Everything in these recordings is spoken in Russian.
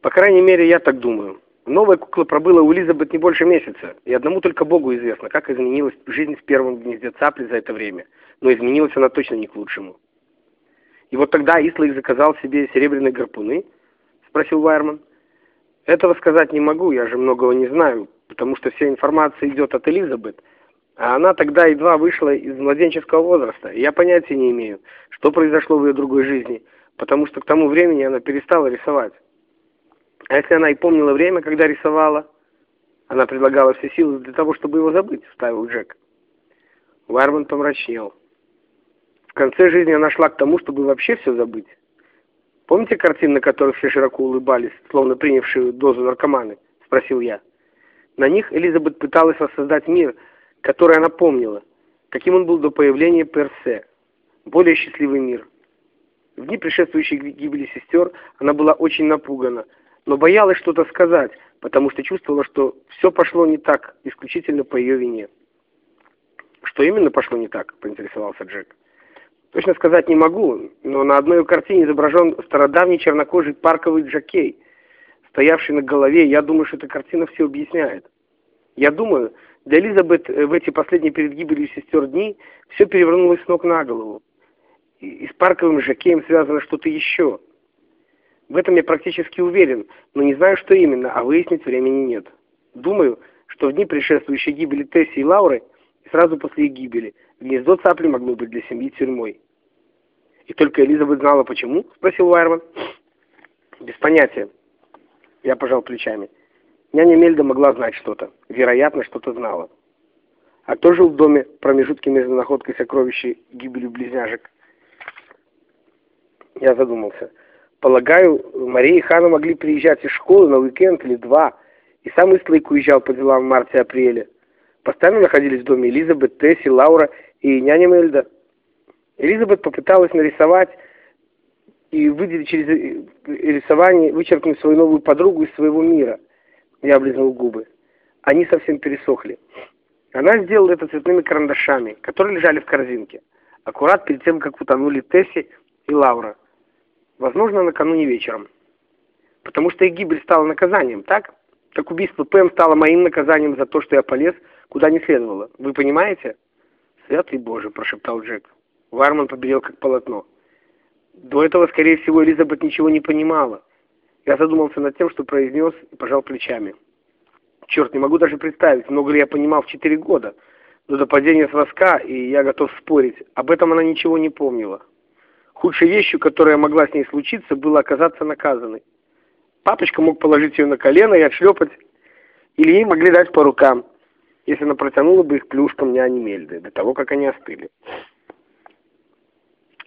По крайней мере, я так думаю. Новая кукла пробыла у Элизабет не больше месяца, и одному только Богу известно, как изменилась жизнь в первом гнезде цапли за это время. Но изменилась она точно не к лучшему. И вот тогда Ислайк заказал себе серебряные гарпуны? Спросил Вайерман. Этого сказать не могу, я же многого не знаю, потому что вся информация идет от Элизабет, а она тогда едва вышла из младенческого возраста, и я понятия не имею, что произошло в ее другой жизни, потому что к тому времени она перестала рисовать. А если она и помнила время, когда рисовала, она предлагала все силы для того, чтобы его забыть, вставил Джек. Вайерман помрачнел. В конце жизни она шла к тому, чтобы вообще все забыть. Помните картины, на которых все широко улыбались, словно принявшие дозу наркоманы? Спросил я. На них Элизабет пыталась воссоздать мир, который она помнила, каким он был до появления Персе. Более счастливый мир. В дни, предшествующие гибели сестер, она была очень напугана, но боялась что-то сказать, потому что чувствовала, что все пошло не так, исключительно по ее вине. «Что именно пошло не так?» – поинтересовался Джек. «Точно сказать не могу, но на одной картине изображен стародавний чернокожий парковый джокей, стоявший на голове. Я думаю, что эта картина все объясняет. Я думаю, для Элизабет в эти последние перед гибелью сестер дни все перевернулось с ног на голову. И с парковым жакеем связано что-то еще». В этом я практически уверен, но не знаю, что именно, а выяснить времени нет. Думаю, что в дни предшествующей гибели Тесси и Лауры, и сразу после их гибели, гнездо цапли могло быть для семьи тюрьмой. «И только Элизабет знала, почему?» — спросил Уайерман. «Без понятия». Я пожал плечами. Няня Мельда могла знать что-то. Вероятно, что-то знала. А кто жил в доме промежутки между находкой сокровища и гибелью близняшек? Я задумался. Полагаю, Мария и Хана могли приезжать из школы на уикенд или два, и сам Истлейк уезжал по делам в марте-апреле. Постоянно находились в доме Элизабет, Тесси, Лаура и няня Мельда. Элизабет попыталась нарисовать и выделить через э, рисование, вычеркнуть свою новую подругу из своего мира. Я облизнул губы. Они совсем пересохли. Она сделала это цветными карандашами, которые лежали в корзинке, аккурат перед тем, как утонули Тесси и Лаура. Возможно, накануне вечером. Потому что их гибель стала наказанием, так? Как убийство Пэм стало моим наказанием за то, что я полез, куда не следовало. Вы понимаете? Святый Боже, прошептал Джек. Варман побелел как полотно. До этого, скорее всего, Элизабет ничего не понимала. Я задумался над тем, что произнес, и пожал плечами. Черт, не могу даже представить, много ли я понимал в четыре года. Но до падения с воска, и я готов спорить, об этом она ничего не помнила. Худшей вещью, которая могла с ней случиться, было оказаться наказанной. Папочка мог положить ее на колено и отшлепать, или ей могли дать по рукам, если она протянула бы их плюшкам няни Мельды, до того, как они остыли.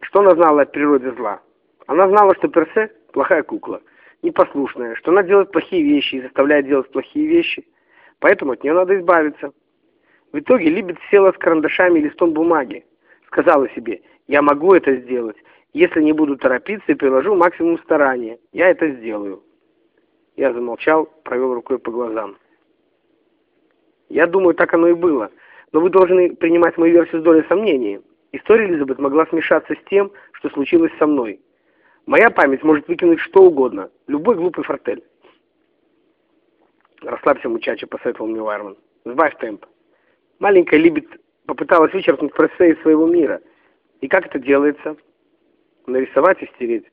Что она знала о природе зла? Она знала, что Персе – плохая кукла, непослушная, что она делает плохие вещи и заставляет делать плохие вещи, поэтому от нее надо избавиться. В итоге Либет села с карандашами и листом бумаги, сказала себе, я могу это сделать, если не буду торопиться и приложу максимум старания, я это сделаю. Я замолчал, провел рукой по глазам. Я думаю, так оно и было. Но вы должны принимать мою версию с долей сомнений. История Элизабет могла смешаться с тем, что случилось со мной. Моя память может выкинуть что угодно, любой глупый фортель. Расслабься, мучача, посоветовал мне Вайерман. Сбавь темп. Маленькая Либет попыталась вычеркнуть Прессе из своего мира. И как это делается? Нарисовать и стереть.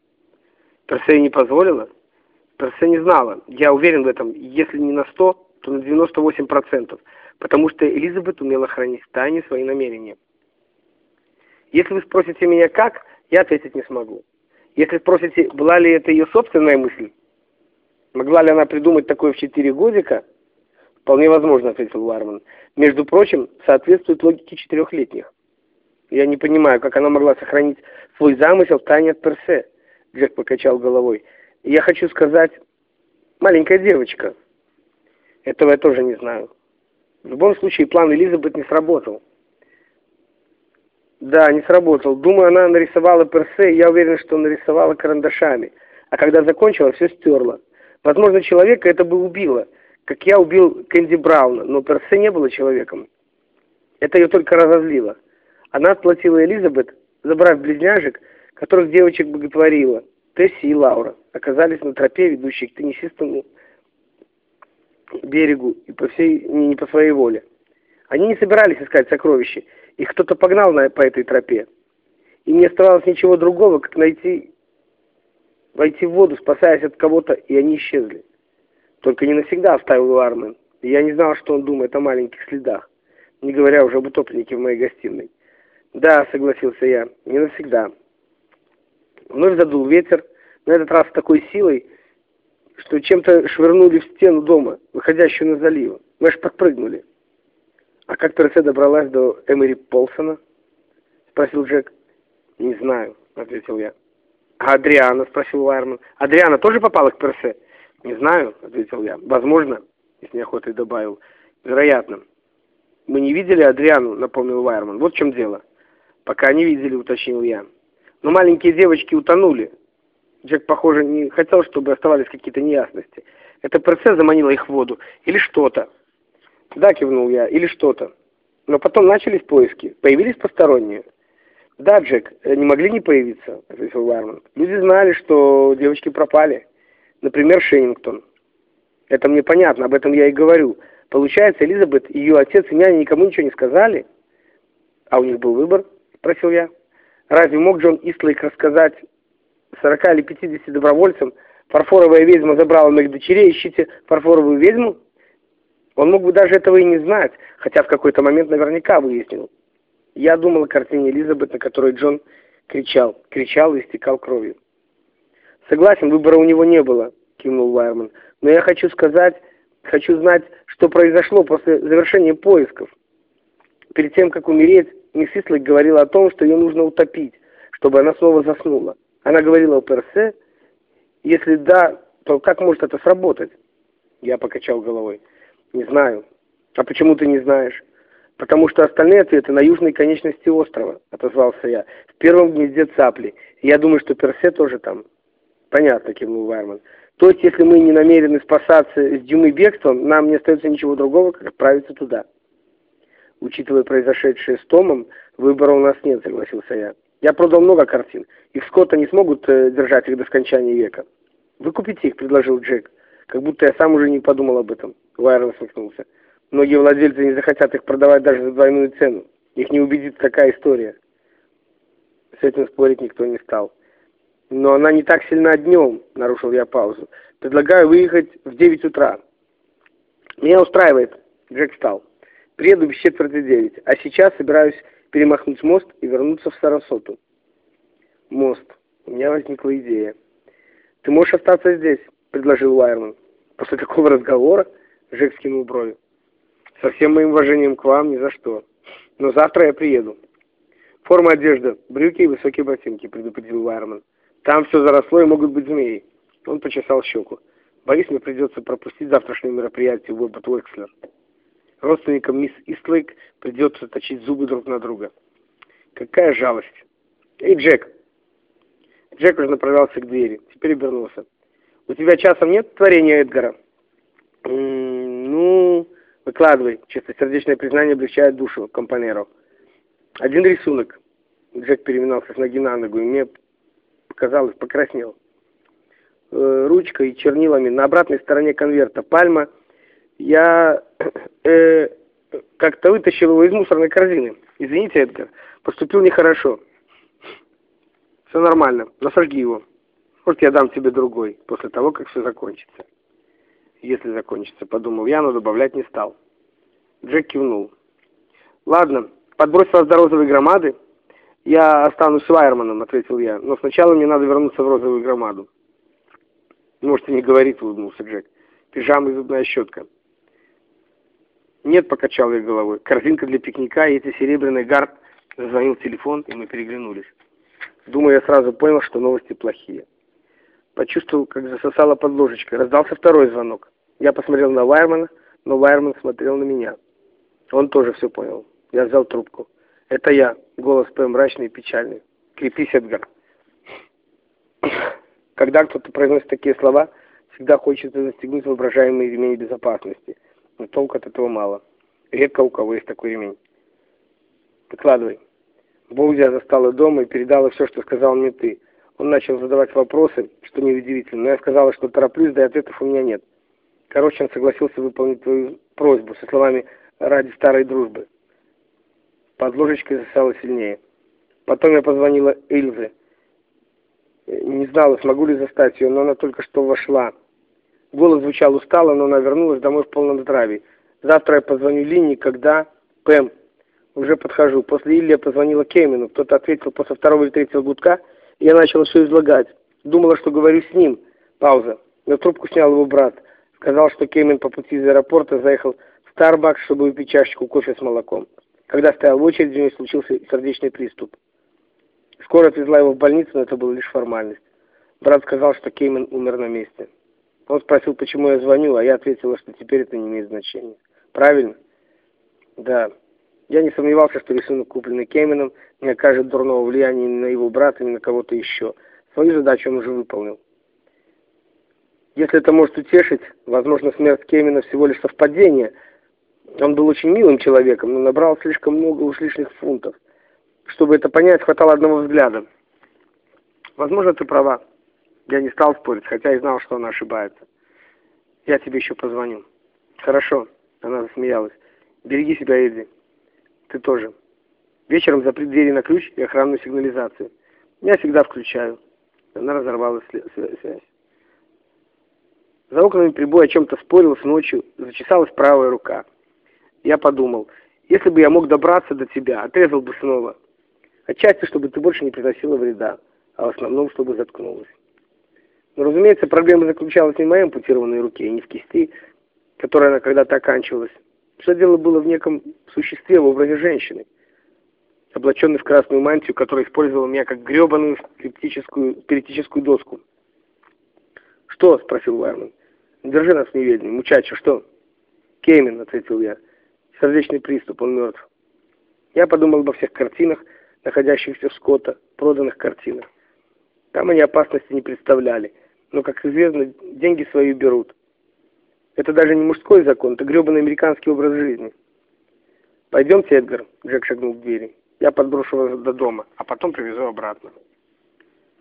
Персе не позволила? Персе не знала. Я уверен в этом. Если не на 100, то на 98%. Потому что Элизабет умела хранить в тайне свои намерения. Если вы спросите меня как, я ответить не смогу. Если спросите, была ли это ее собственная мысль, могла ли она придумать такое в 4 годика, вполне возможно, ответил Варман. Между прочим, соответствует логике четырехлетних. Я не понимаю, как она могла сохранить свой замысел в тайне от Персе. Джек покачал головой. Я хочу сказать, маленькая девочка. Этого я тоже не знаю. В любом случае, план Элизабет не сработал. Да, не сработал. Думаю, она нарисовала Персе, я уверен, что нарисовала карандашами. А когда закончила, все стерла. Возможно, человека это бы убило, как я убил Кэнди Брауна, но Персе не было человеком. Это ее только разозлило. Она отплатила Элизабет, забрав близняшек, которых девочек боготворила, Тесси и Лаура оказались на тропе, ведущей к теннисистому берегу, и по всей, не, по своей воле. Они не собирались искать сокровища, их кто-то погнал на, по этой тропе. И не оставалось ничего другого, как найти, войти в воду, спасаясь от кого-то, и они исчезли. Только не навсегда оставил Уармен, и я не знал, что он думает о маленьких следах, не говоря уже об утопленнике в моей гостиной. Да, согласился я, не навсегда. Вновь задул ветер, на этот раз с такой силой, что чем-то швырнули в стену дома, выходящую на залив. Мы аж подпрыгнули. «А как Персе добралась до Эмери Полсона?» — спросил Джек. «Не знаю», — ответил я. «А Адриана?» — спросил Вайерман. «Адриана тоже попала к Персе?» «Не знаю», — ответил я. «Возможно», — и с неохотой добавил. «Вероятно». «Мы не видели Адриану», — напомнил Вайерман. «Вот в чем дело». «Пока не видели», — уточнил я. «Но маленькие девочки утонули». Джек, похоже, не хотел, чтобы оставались какие-то неясности. Это Персе заманила их в воду. Или что-то. Да, кивнул я, или что-то. Но потом начались поиски. Появились посторонние. Да, Джек, э, не могли не появиться, ответил Варман. Люди знали, что девочки пропали. Например, Шеннингтон. Это мне понятно, об этом я и говорю. Получается, Элизабет, ее отец и няня никому ничего не сказали? А у них был выбор? Спросил я. Разве мог Джон Истлейк рассказать 40 или 50 добровольцам, фарфоровая ведьма забрала моих дочерей, ищите фарфоровую ведьму? Он мог бы даже этого и не знать, хотя в какой-то момент наверняка выяснил. Я думал о картине Элизабет, на которой Джон кричал, кричал и истекал кровью. «Согласен, выбора у него не было», — кивнул Вайерман. «Но я хочу сказать, хочу знать, что произошло после завершения поисков. Перед тем, как умереть, мисс Ислик говорила о том, что ее нужно утопить, чтобы она снова заснула. Она говорила о Персе. Если да, то как может это сработать?» Я покачал головой. Не знаю. А почему ты не знаешь? Потому что остальные ответы на южной конечности острова, отозвался я. В первом гнезде цапли. я думаю, что Персе тоже там. Понятно, кивнул Вайерман. То есть, если мы не намерены спасаться с дюмы бегством, нам не остается ничего другого, как отправиться туда. Учитывая произошедшее с Томом, выбора у нас нет, согласился я. Я продал много картин, и в Скотта не смогут э, держать их до скончания века. Выкупите их, предложил Джек, как будто я сам уже не подумал об этом. Вайрон усмехнулся. Многие владельцы не захотят их продавать даже за двойную цену. Их не убедит такая история. С этим спорить никто не стал. Но она не так сильна днем, нарушил я паузу. Предлагаю выехать в девять утра. Меня устраивает. Джек встал. Приеду без четверти девять, а сейчас собираюсь перемахнуть мост и вернуться в Сарасоту. Мост. У меня возникла идея. Ты можешь остаться здесь, предложил Уайерман. После такого разговора Жек скинул брови. Со всем моим уважением к вам ни за что. Но завтра я приеду. Форма одежды, брюки и высокие ботинки, предупредил Вайерман. Там все заросло и могут быть змеи. Он почесал щеку. Боюсь, мне придется пропустить завтрашнее мероприятие в Уэббот Уэкслер. Родственникам мисс Истлейк придется точить зубы друг на друга. Какая жалость. Эй, Джек! Джек уже направлялся к двери. Теперь обернулся. У тебя часом нет творения Эдгара? Ну, выкладывай. Чистосердечное признание облегчает душу компанеру. Один рисунок. Джек переминался с ноги на ногу, и мне показалось, покраснел. Э, ручкой и чернилами на обратной стороне конверта пальма. Я э, как-то вытащил его из мусорной корзины. Извините, Эдгар, поступил нехорошо. Все нормально, но сожги его. Может, я дам тебе другой, после того, как все закончится если закончится, подумал я, но добавлять не стал. Джек кивнул. Ладно, подбрось вас до розовой громады. Я останусь с Вайерманом, ответил я, но сначала мне надо вернуться в розовую громаду. Можете не говорить, улыбнулся Джек. Пижама и зубная щетка. Нет, покачал я головой. Корзинка для пикника и эти серебряные гард. Зазвонил телефон, и мы переглянулись. Думаю, я сразу понял, что новости плохие. Почувствовал, как засосало под ложечкой. Раздался второй звонок. Я посмотрел на Вайермана, но Вайерман смотрел на меня. Он тоже все понял. Я взял трубку. «Это я», — голос П. мрачный и печальный. «Крепись, Эдгар». Когда кто-то произносит такие слова, всегда хочется застегнуть воображаемый ремень безопасности. Но толку от этого мало. Редко у кого есть такой ремень. Выкладывай. Боузия застала дома и передала все, что сказал мне ты. Он начал задавать вопросы, что неудивительно, но я сказала, что тороплюсь, да и ответов у меня нет. Короче, он согласился выполнить твою просьбу со словами «ради старой дружбы». Под ложечкой засало сильнее. Потом я позвонила Эльзе. Не знала, смогу ли застать ее, но она только что вошла. Голос звучал устало, но она вернулась домой в полном здравии. Завтра я позвоню Лине, когда... Пэм, уже подхожу. После Ильи я позвонила Кеймену. Кто-то ответил после второго или третьего гудка, и я начала все излагать. Думала, что говорю с ним. Пауза. Но трубку снял его брат. Сказал, что Кеймен по пути из аэропорта заехал в Starbucks, чтобы выпить чашечку кофе с молоком. Когда стоял в очереди, у него случился сердечный приступ. Скоро отвезла его в больницу, но это была лишь формальность. Брат сказал, что Кеймен умер на месте. Он спросил, почему я звоню, а я ответила, что теперь это не имеет значения. Правильно? Да. Я не сомневался, что рисунок, купленный Кейменом, не окажет дурного влияния ни на его брата, ни на кого-то еще. Свою задачу он уже выполнил. Если это может утешить, возможно, смерть Кеймена всего лишь совпадение. Он был очень милым человеком, но набрал слишком много уж лишних фунтов. Чтобы это понять, хватало одного взгляда. Возможно, ты права. Я не стал спорить, хотя и знал, что она ошибается. Я тебе еще позвоню. Хорошо. Она засмеялась. Береги себя, Эдди. Ты тоже. Вечером запри двери на ключ и охранную сигнализацию. Я всегда включаю. Она разорвала связь. За окнами прибой о чем-то спорил с ночью, зачесалась правая рука. Я подумал, если бы я мог добраться до тебя, отрезал бы снова. Отчасти, чтобы ты больше не приносила вреда, а в основном, чтобы заткнулась. Но, разумеется, проблема заключалась не в моей ампутированной руке, и не в кисти, которой она когда-то оканчивалась. Все дело было в неком существе в образе женщины, облаченной в красную мантию, которая использовала меня как гребаную спиритическую, доску. «Что?» — спросил Вайерман. «Держи нас в неведении. Мучача, что?» «Кеймен», — ответил я. «Сердечный приступ, он мертв». Я подумал обо всех картинах, находящихся в Скотта, проданных картинах. Там они опасности не представляли но, как известно, деньги свои берут. Это даже не мужской закон, это гребаный американский образ жизни. «Пойдемте, Эдгар», — Джек шагнул к двери. «Я подброшу вас до дома, а потом привезу обратно».